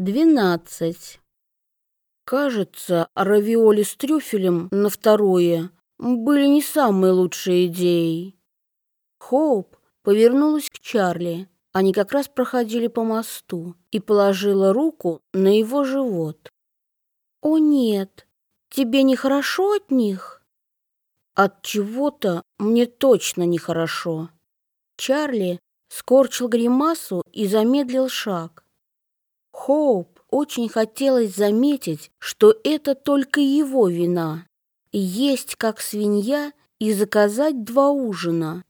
Двенадцать. Кажется, равиоли с трюфелем на второе были не самой лучшей идеей. Хоуп повернулась к Чарли. Они как раз проходили по мосту и положила руку на его живот. «О нет, тебе нехорошо от них?» «От чего-то мне точно нехорошо». Чарли скорчил гримасу и замедлил шаг. Хоуп очень хотелось заметить, что это только его вина. Есть как свинья и заказать два ужина.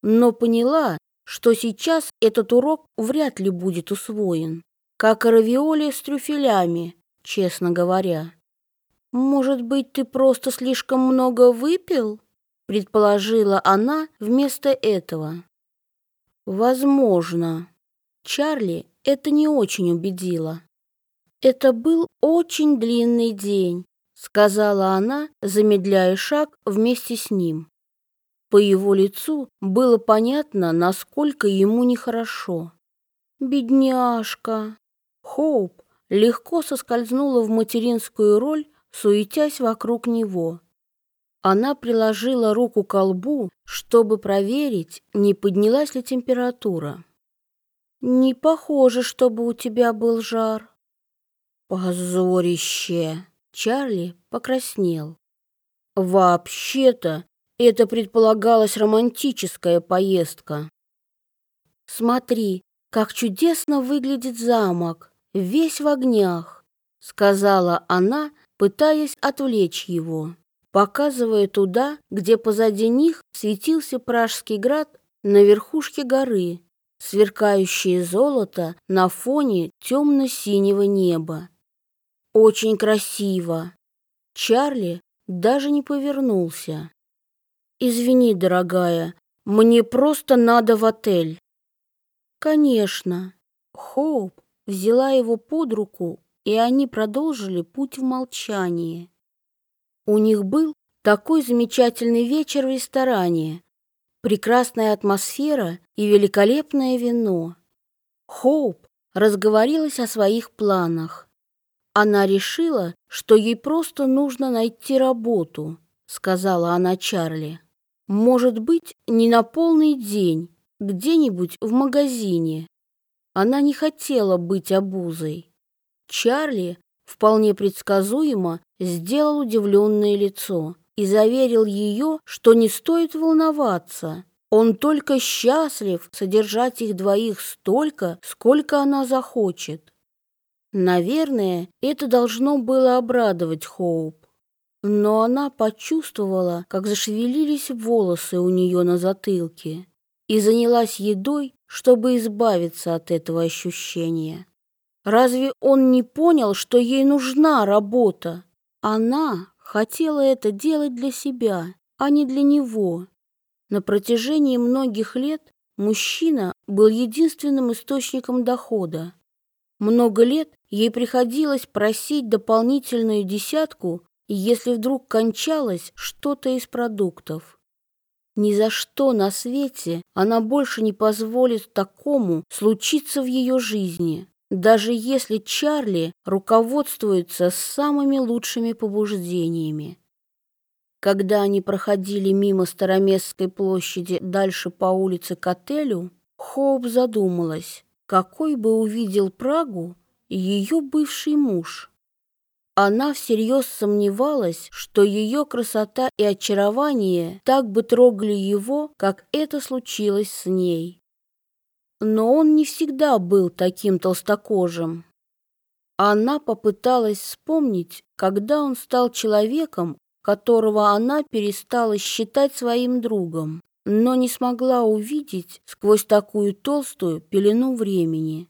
Но поняла, что сейчас этот урок вряд ли будет усвоен, как равиоли с трюфелями, честно говоря. «Может быть, ты просто слишком много выпил?» предположила она вместо этого. «Возможно». Чарли это не очень убедило. «Это был очень длинный день», — сказала она, замедляя шаг вместе с ним. По его лицу было понятно, насколько ему нехорошо. «Бедняжка!» Хоуп легко соскользнула в материнскую роль, суетясь вокруг него. Она приложила руку к колбу, чтобы проверить, не поднялась ли температура. Не похоже, чтобы у тебя был жар. Позорище. Чарли покраснел. Вообще-то, это предполагалась романтическая поездка. Смотри, как чудесно выглядит замок, весь в огнях, сказала она, пытаясь отвлечь его, показывая туда, где позади них светился Пражский град на верхушке горы сверкающее золото на фоне темно-синего неба. Очень красиво. Чарли даже не повернулся. «Извини, дорогая, мне просто надо в отель». «Конечно». Хоуп взяла его под руку, и они продолжили путь в молчании. У них был такой замечательный вечер в ресторане, прекрасная атмосфера и великолепное вино. Хоуп разговорилась о своих планах. Она решила, что ей просто нужно найти работу, сказала она Чарли. Может быть, не на полный день, где-нибудь в магазине. Она не хотела быть обузой. Чарли вполне предсказуемо сделал удивленное лицо и заверил ее, что не стоит волноваться. Он только счастлив содержать их двоих столько, сколько она захочет. Наверное, это должно было обрадовать Хоуп. Но она почувствовала, как зашевелились волосы у нее на затылке и занялась едой, чтобы избавиться от этого ощущения. Разве он не понял, что ей нужна работа? Она хотела это делать для себя, а не для него. На протяжении многих лет мужчина был единственным источником дохода. Много лет ей приходилось просить дополнительную десятку, если вдруг кончалось что-то из продуктов. Ни за что на свете она больше не позволит такому случиться в ее жизни даже если Чарли руководствуется самыми лучшими побуждениями. Когда они проходили мимо Староместской площади дальше по улице к отелю, Хоуп задумалась, какой бы увидел Прагу ее бывший муж. Она всерьез сомневалась, что ее красота и очарование так бы трогали его, как это случилось с ней. Но он не всегда был таким толстокожим. Она попыталась вспомнить, когда он стал человеком, которого она перестала считать своим другом, но не смогла увидеть сквозь такую толстую пелену времени.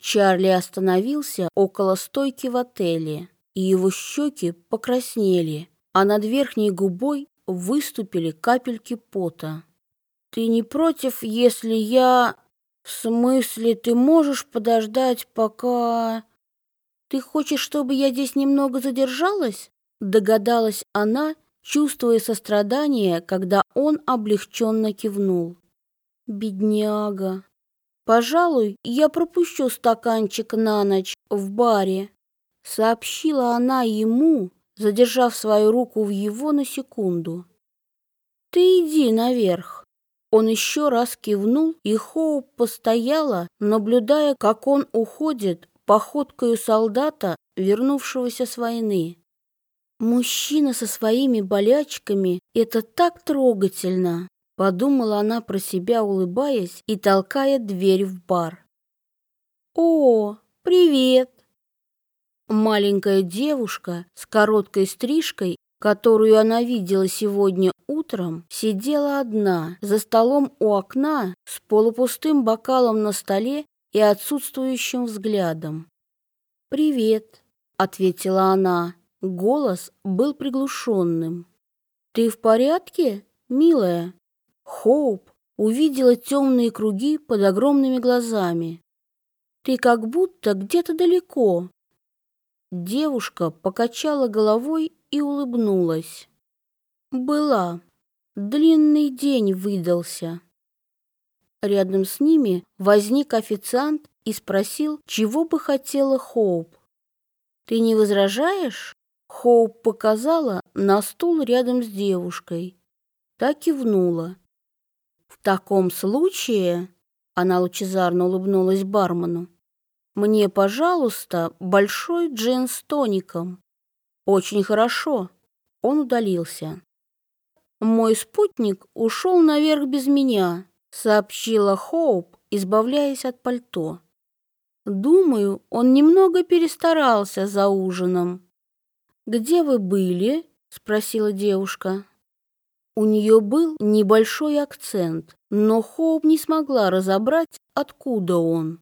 Чарли остановился около стойки в отеле, и его щеки покраснели, а над верхней губой выступили капельки пота. Ты не против, если я... В смысле, ты можешь подождать, пока... Ты хочешь, чтобы я здесь немного задержалась? Догадалась она, чувствуя сострадание, когда он облегченно кивнул. Бедняга. Пожалуй, я пропущу стаканчик на ночь в баре, сообщила она ему, задержав свою руку в его на секунду. Ты иди наверх. Он еще раз кивнул, и Хоуп постояла, наблюдая, как он уходит походкою солдата, вернувшегося с войны. Мужчина со своими болячками — это так трогательно. Подумала она про себя, улыбаясь и толкая дверь в бар. «О, привет!» Маленькая девушка с короткой стрижкой, которую она видела сегодня утром, сидела одна за столом у окна с полупустым бокалом на столе и отсутствующим взглядом. «Привет», — ответила она. Голос был приглушенным. «Ты в порядке, милая?» Хоуп увидела темные круги под огромными глазами. «Ты как будто где-то далеко». Девушка покачала головой и улыбнулась. «Была. Длинный день выдался». Рядом с ними возник официант и спросил, чего бы хотела Хоуп. «Ты не возражаешь?» Хоуп показала на стул рядом с девушкой. Та кивнула. В таком случае, она лучезарно улыбнулась бармену, мне, пожалуйста, большой джин с тоником. Очень хорошо. Он удалился. Мой спутник ушел наверх без меня, сообщила Хоуп, избавляясь от пальто. Думаю, он немного перестарался за ужином. Где вы были? спросила девушка. У нее был небольшой акцент, но Хоуп не смогла разобрать, откуда он.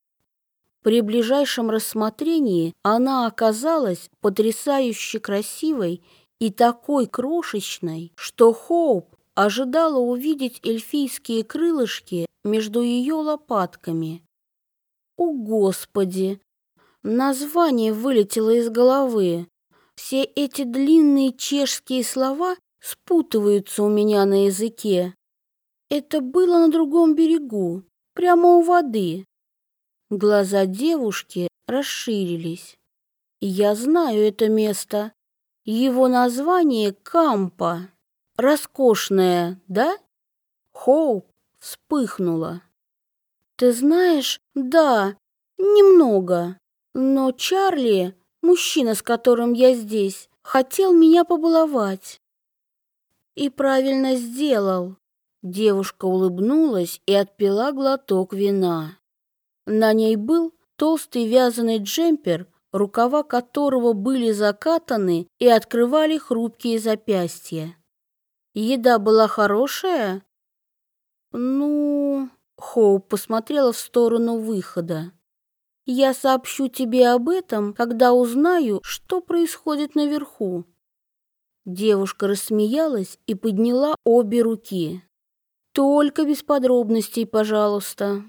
При ближайшем рассмотрении она оказалась потрясающе красивой и такой крошечной, что Хоуп ожидала увидеть эльфийские крылышки между ее лопатками. О, Господи! Название вылетело из головы. Все эти длинные чешские слова спутываются у меня на языке. Это было на другом берегу, прямо у воды. Глаза девушки расширились. Я знаю это место. Его название Кампа. Роскошное, да? Хоуп вспыхнула. Ты знаешь, да, немного. Но Чарли, мужчина, с которым я здесь, хотел меня побаловать. И правильно сделал. Девушка улыбнулась и отпила глоток вина. На ней был толстый вязаный джемпер, рукава которого были закатаны и открывали хрупкие запястья. Еда была хорошая? Ну, Хоуп посмотрела в сторону выхода. Я сообщу тебе об этом, когда узнаю, что происходит наверху. Девушка рассмеялась и подняла обе руки. Только без подробностей, пожалуйста.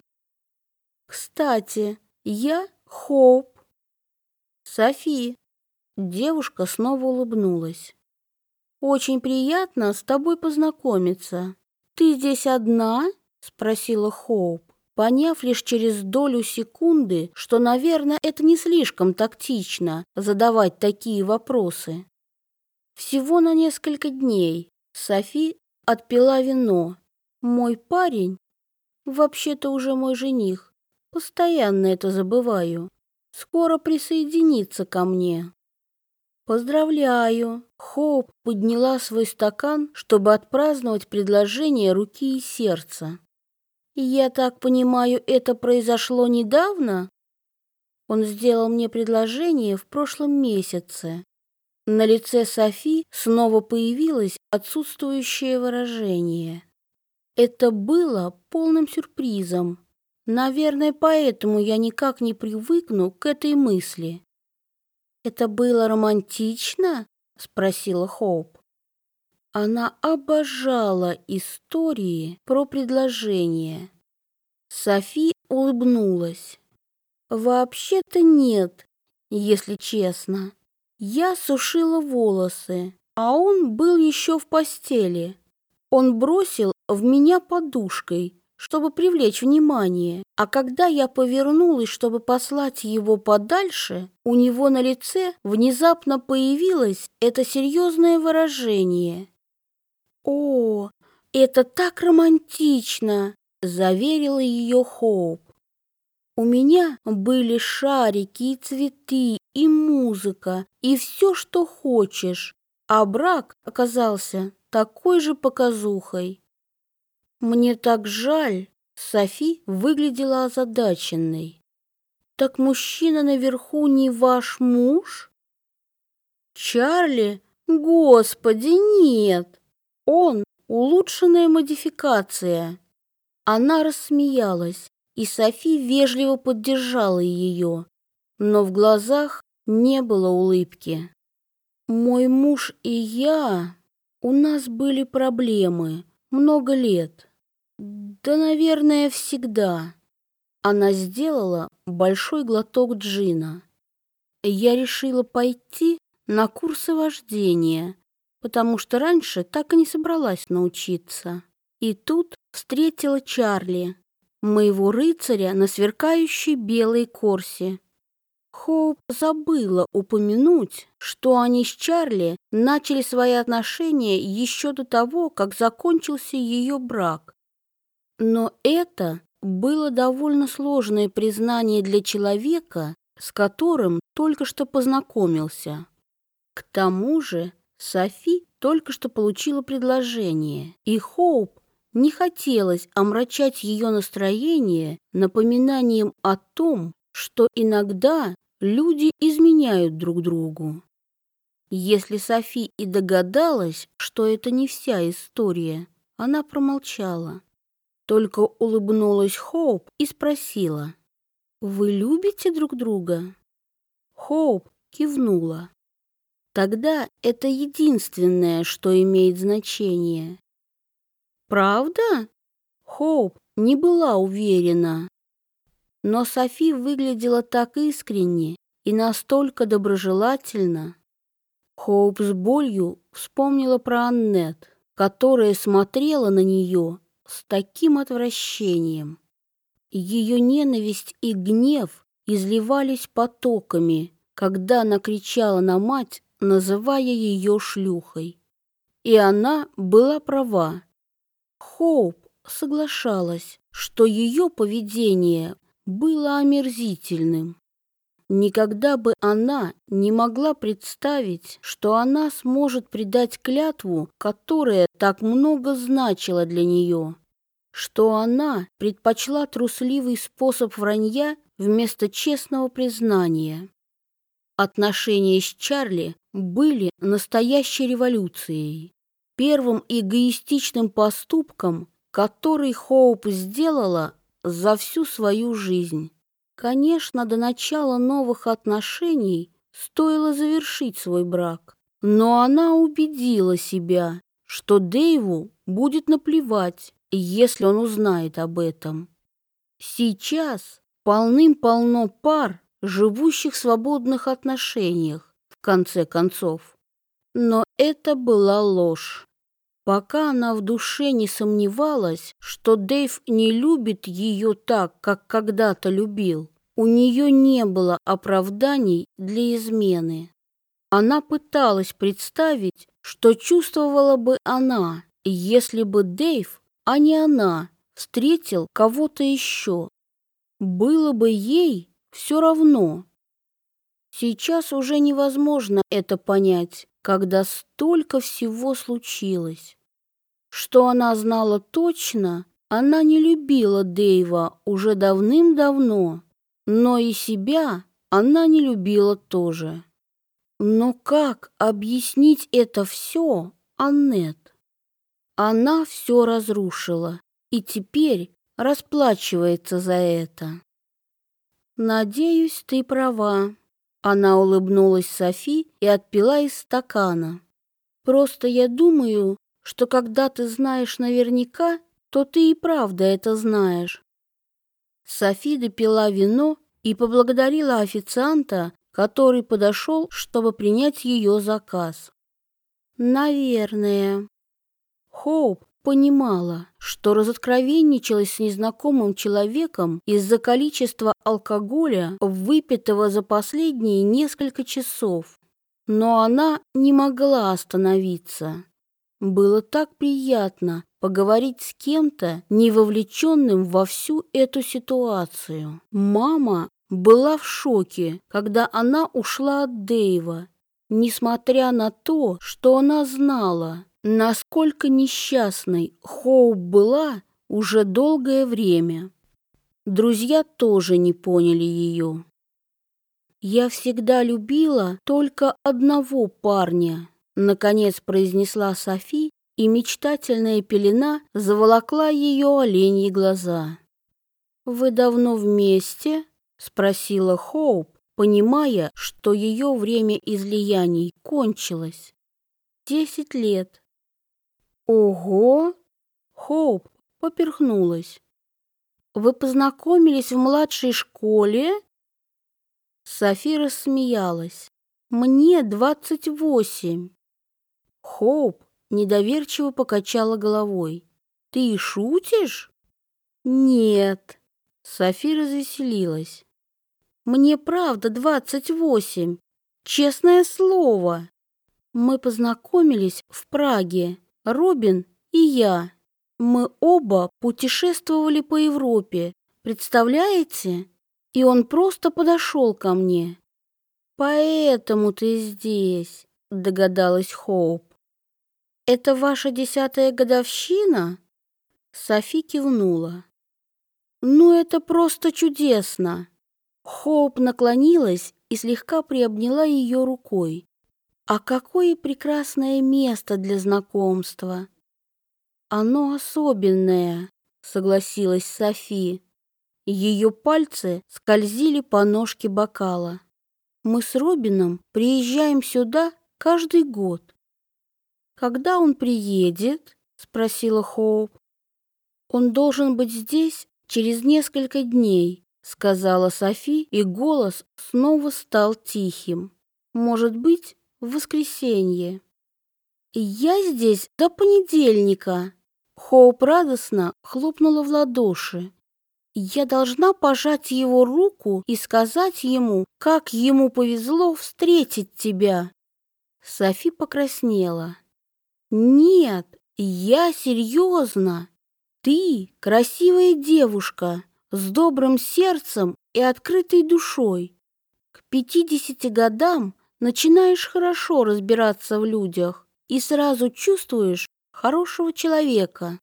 Кстати, я Хоуп. Софи. Девушка снова улыбнулась. Очень приятно с тобой познакомиться. Ты здесь одна? спросила Хоуп, поняв лишь через долю секунды, что, наверное, это не слишком тактично задавать такие вопросы. Всего на несколько дней Софи отпила вино. Мой парень, вообще-то уже мой жених, постоянно это забываю, скоро присоединится ко мне. Поздравляю. Хоуп подняла свой стакан, чтобы отпраздновать предложение руки и сердца. Я так понимаю, это произошло недавно? Он сделал мне предложение в прошлом месяце. На лице Софи снова появилось отсутствующее выражение. Это было полным сюрпризом. Наверное, поэтому я никак не привыкну к этой мысли. Это было романтично? спросила Хоуп. Она обожала истории про предложение. Софи улыбнулась. Вообще-то нет, если честно. Я сушила волосы, а он был еще в постели. Он бросил в меня подушкой, чтобы привлечь внимание. А когда я повернулась, чтобы послать его подальше, у него на лице внезапно появилось это серьезное выражение. «О, это так романтично!» — заверила ее Хоуп. У меня были шарики и цветы, и музыка, и все, что хочешь, а брак оказался такой же показухой. Мне так жаль, Софи выглядела озадаченной. «Так мужчина наверху не ваш муж?» «Чарли? Господи, нет! Он — улучшенная модификация!» Она рассмеялась, и Софи вежливо поддержала ее, но в глазах не было улыбки. «Мой муж и я... У нас были проблемы много лет. Да, наверное, всегда. Она сделала большой глоток джина. Я решила пойти на курсы вождения, потому что раньше так и не собралась научиться. И тут встретила Чарли, моего рыцаря на сверкающей белой корсе. Хоуп забыла упомянуть, что они с Чарли начали свои отношения еще до того, как закончился ее брак. Но это было довольно сложное признание для человека, с которым только что познакомился. К тому же Софи только что получила предложение, и Хоуп не хотелось омрачать ее настроение напоминанием о том, что иногда люди изменяют друг другу. Если Софи и догадалась, что это не вся история, она промолчала. Только улыбнулась Хоуп и спросила, «Вы любите друг друга?» Хоуп кивнула. Тогда это единственное, что имеет значение. «Правда?» Хоуп не была уверена. Но Софи выглядела так искренне и настолько доброжелательно. Хоуп с болью вспомнила про Аннет, которая смотрела на нее с таким отвращением. Ее ненависть и гнев изливались потоками, когда она кричала на мать, называя ее шлюхой. И она была права. Хоуп соглашалась, что ее поведение было омерзительным. Никогда бы она не могла представить, что она сможет предать клятву, которая так много значила для нее, что она предпочла трусливый способ вранья вместо честного признания. Отношения с Чарли были настоящей революцией, первым эгоистичным поступком, который Хоуп сделала за всю свою жизнь. Конечно, до начала новых отношений стоило завершить свой брак, но она убедила себя, что Дэйву будет наплевать, если он узнает об этом. Сейчас полным-полно пар, живущих в свободных отношениях, в конце концов. Но это была ложь. Пока она в душе не сомневалась, что Дэйв не любит ее так, как когда-то любил, у нее не было оправданий для измены. Она пыталась представить, что чувствовала бы она, если бы Дэйв, а не она, встретил кого-то еще. Было бы ей все равно. Сейчас уже невозможно это понять, когда столько всего случилось. Что она знала точно, она не любила Дэйва уже давным-давно, но и себя она не любила тоже. Но как объяснить это все, Аннет? Она все разрушила и теперь расплачивается за это. Надеюсь, ты права. Она улыбнулась Софи и отпила из стакана. Просто я думаю, что когда ты знаешь наверняка, то ты и правда это знаешь. Софи допила вино и поблагодарила официанта, который подошел, чтобы принять ее заказ. Наверное. Хоуп понимала, что разоткровенничалась с незнакомым человеком из-за количества алкоголя, выпитого за последние несколько часов. Но она не могла остановиться. Было так приятно поговорить с кем-то, не вовлеченным во всю эту ситуацию. Мама была в шоке, когда она ушла от Дэйва, несмотря на то, что она знала, насколько несчастной Хоуп была уже долгое время. Друзья тоже не поняли ее. «Я всегда любила только одного парня», — наконец произнесла Софи, и мечтательная пелена заволокла ее оленьи глаза. «Вы давно вместе?» — спросила Хоуп, понимая, что ее время излияний кончилось. «Десять лет». «Ого!» — Хоуп поперхнулась. «Вы познакомились в младшей школе?» Софи рассмеялась. «Мне двадцать восемь». Хоуп недоверчиво покачала головой. «Ты шутишь?» «Нет». Софи развеселилась. «Мне правда двадцать восемь. Честное слово. Мы познакомились в Праге, Робин и я. Мы оба путешествовали по Европе, представляете? И он просто подошел ко мне. Поэтому ты здесь, догадалась Хоуп. «Это ваша десятая годовщина?» Софи кивнула. «Ну, это просто чудесно!» Хоуп наклонилась и слегка приобняла ее рукой. «А какое прекрасное место для знакомства!» «Оно особенное», — согласилась Софи. Ее пальцы скользили по ножке бокала. «Мы с Робином приезжаем сюда каждый год. «Когда он приедет?» — спросила Хоуп. «Он должен быть здесь через несколько дней», — сказала Софи, и голос снова стал тихим. «Может быть, в воскресенье». «Я здесь до понедельника», — Хоуп радостно хлопнула в ладоши. «Я должна пожать его руку и сказать ему, как ему повезло встретить тебя». Софи покраснела. Нет, я серьезно. Ты красивая девушка с добрым сердцем и открытой душой. К пятидесяти годам начинаешь хорошо разбираться в людях и сразу чувствуешь хорошего человека.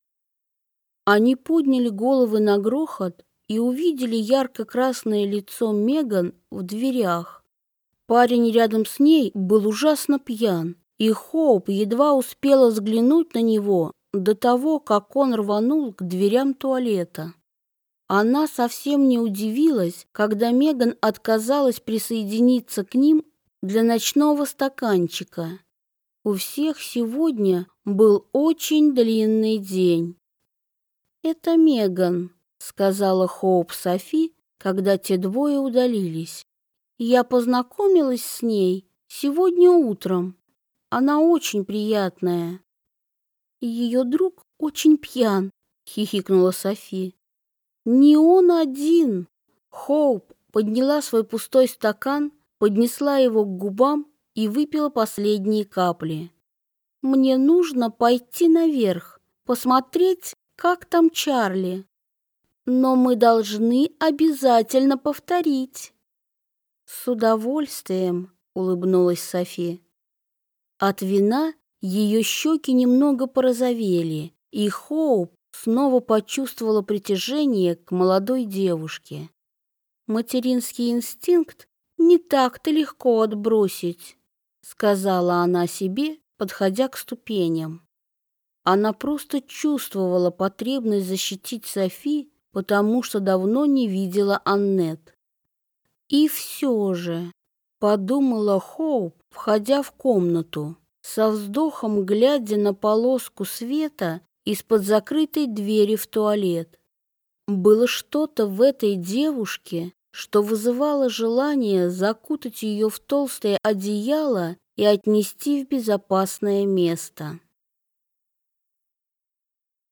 Они подняли головы на грохот и увидели ярко-красное лицо Меган в дверях. Парень рядом с ней был ужасно пьян и Хоуп едва успела взглянуть на него до того, как он рванул к дверям туалета. Она совсем не удивилась, когда Меган отказалась присоединиться к ним для ночного стаканчика. У всех сегодня был очень длинный день. «Это Меган», — сказала Хоуп Софи, когда те двое удалились. «Я познакомилась с ней сегодня утром. Она очень приятная. Ее друг очень пьян, хихикнула Софи. Не он один. Хоуп подняла свой пустой стакан, поднесла его к губам и выпила последние капли. Мне нужно пойти наверх, посмотреть, как там Чарли. Но мы должны обязательно повторить. С удовольствием, улыбнулась Софи. От вина ее щеки немного порозовели, и Хоуп снова почувствовала притяжение к молодой девушке. Материнский инстинкт не так-то легко отбросить, сказала она себе, подходя к ступеням. Она просто чувствовала потребность защитить Софи, потому что давно не видела Аннет. И все же, подумала Хоуп, входя в комнату, со вздохом глядя на полоску света из-под закрытой двери в туалет. Было что-то в этой девушке, что вызывало желание закутать ее в толстое одеяло и отнести в безопасное место.